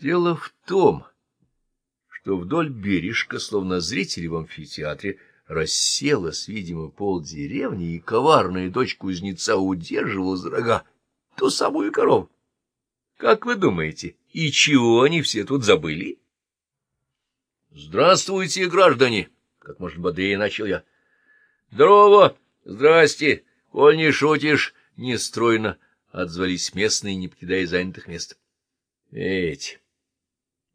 Дело в том, что вдоль бережка, словно зрители в амфитеатре, расселась, видимо, полдеревни, и коварная дочь кузнеца удерживала за рога ту самую корову. Как вы думаете, и чего они все тут забыли? — Здравствуйте, граждане! — как можно бодрее начал я. — Здорово! Здрасте! Коль не шутишь, нестройно отзвались местные, не покидая занятых мест. — Эти! —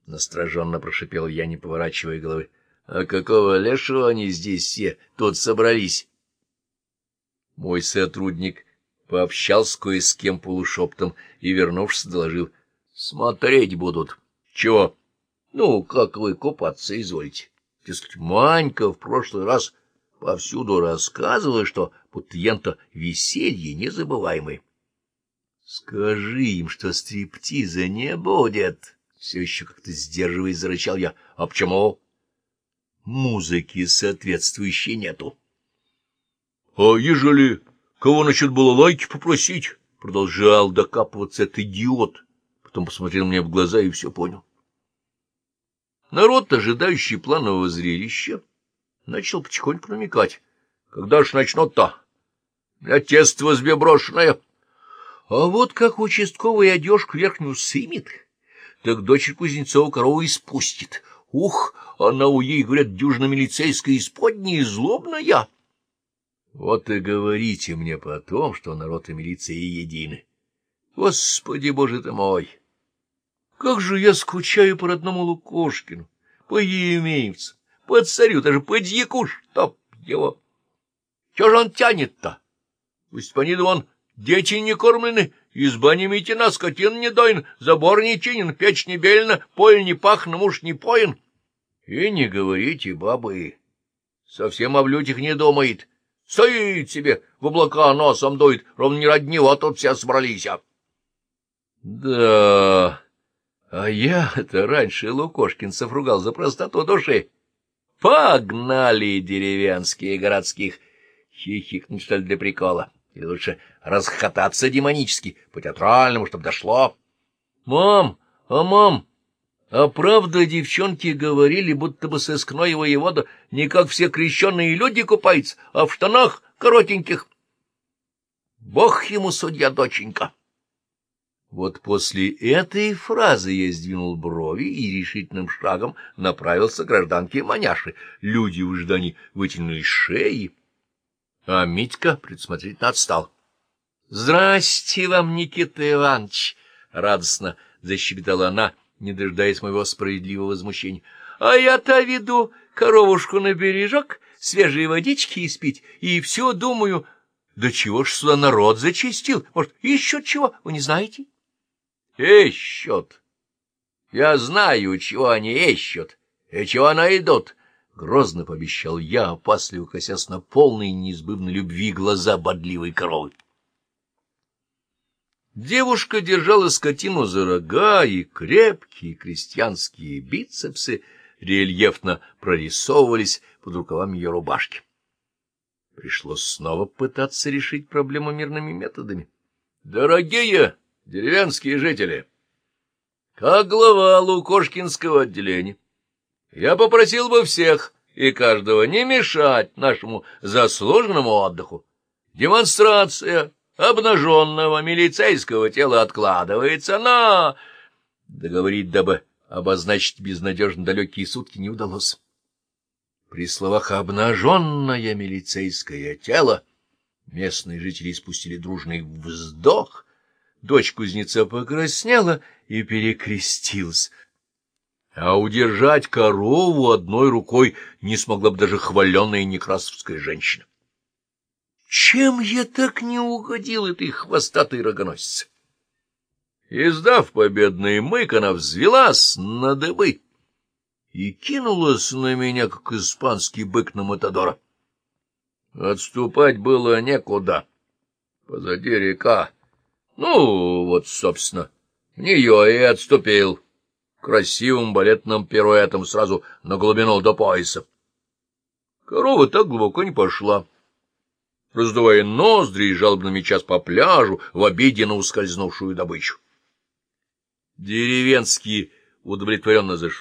настороженно прошипел я, не поворачивая головы. — А какого лешего они здесь все тут собрались? Мой сотрудник пообщался кое с кем полушептом и, вернувшись, доложил. — Смотреть будут. — Чего? — Ну, как вы купаться изволите. Дескать, Манька в прошлый раз повсюду рассказывала, что янто веселье незабываемое. — Скажи им, что стриптиза не будет. Все еще как-то сдерживаясь, зарычал я. — А почему? — Музыки соответствующей нету. — А ежели кого насчет лайки попросить? Продолжал докапываться этот идиот. Потом посмотрел мне в глаза и все понял. Народ, ожидающий планового зрелища, начал потихоньку намекать. Когда ж начнут-то? Для тесто в избе брошенное. А вот как участковый одежку верхнюю сымет, так дочь Кузнецова корову испустит. Ух, она у ей, говорят, дюжно милицейская исподняя и злобная. Вот и говорите мне потом, что народ и милиция едины. Господи, боже ты мой! Как же я скучаю по родному Лукошкину, по Еемеевцу, по царю, даже по дьяку, чтоб его... Чего же он тянет-то? Пусть по он дети не кормлены, изба не метена, скотин не доин, забор не чинен, печь не белена, поле не пахно, муж не поин. И не говорите, бабы, совсем об людях не думает. Стоит себе, в облака носом дует, ровно не ради него, а тут все собрались. Да, а я-то раньше лукошкинцев ругал за простоту души. Погнали деревенские городских хихикнуть, что ли, для прикола. Или лучше расхотаться демонически, по-театральному, чтобы дошло. — Мам, а мам, а правда девчонки говорили, будто бы сыскной воевода не как все крещенные люди купается, а в штанах коротеньких? Бог ему судья, доченька! Вот после этой фразы я сдвинул брови и решительным шагом направился к гражданке Маняши. Люди в ожидании вытянули шеи, а Митька предсмотрительно отстал. — Здрасте вам, Никита Иванович! — радостно защебетала она, не дожидаясь моего справедливого возмущения. — А я-то веду коровушку на бережок, свежие водички испить, и все думаю, да чего ж сюда народ зачистил? Может, еще чего, вы не знаете? — Ищут. Я знаю, чего они ищут и чего найдут. — грозно пообещал я, опасливо косясь на полной неизбывной любви глаза бодливой коровы. Девушка держала скотину за рога, и крепкие крестьянские бицепсы рельефно прорисовывались под рукавами ее рубашки. Пришлось снова пытаться решить проблему мирными методами. — Дорогие деревенские жители! Как глава Лукошкинского отделения, я попросил бы всех и каждого не мешать нашему заслуженному отдыху. Демонстрация обнаженного милицейского тела откладывается, но... Договорить, дабы обозначить безнадежно далекие сутки, не удалось. При словах «обнаженное милицейское тело» местные жители спустили дружный вздох, дочь кузнеца покраснела и перекрестилась, а удержать корову одной рукой не смогла бы даже хваленная некрасовская женщина. Чем я так не угодил этой хвостатой рогоносице? Издав победный мык, она взвелась на дыбы и кинулась на меня, как испанский бык на Матадора. Отступать было некуда. Позади река. Ну, вот, собственно, в нее и отступил красивым балетным пируэтом сразу на глубину до пояса. Корова так глубоко не пошла. Раздувая ноздри и жалобно мечась по пляжу в обиде на ускользнувшую добычу. Деревенские удовлетворенно зашел.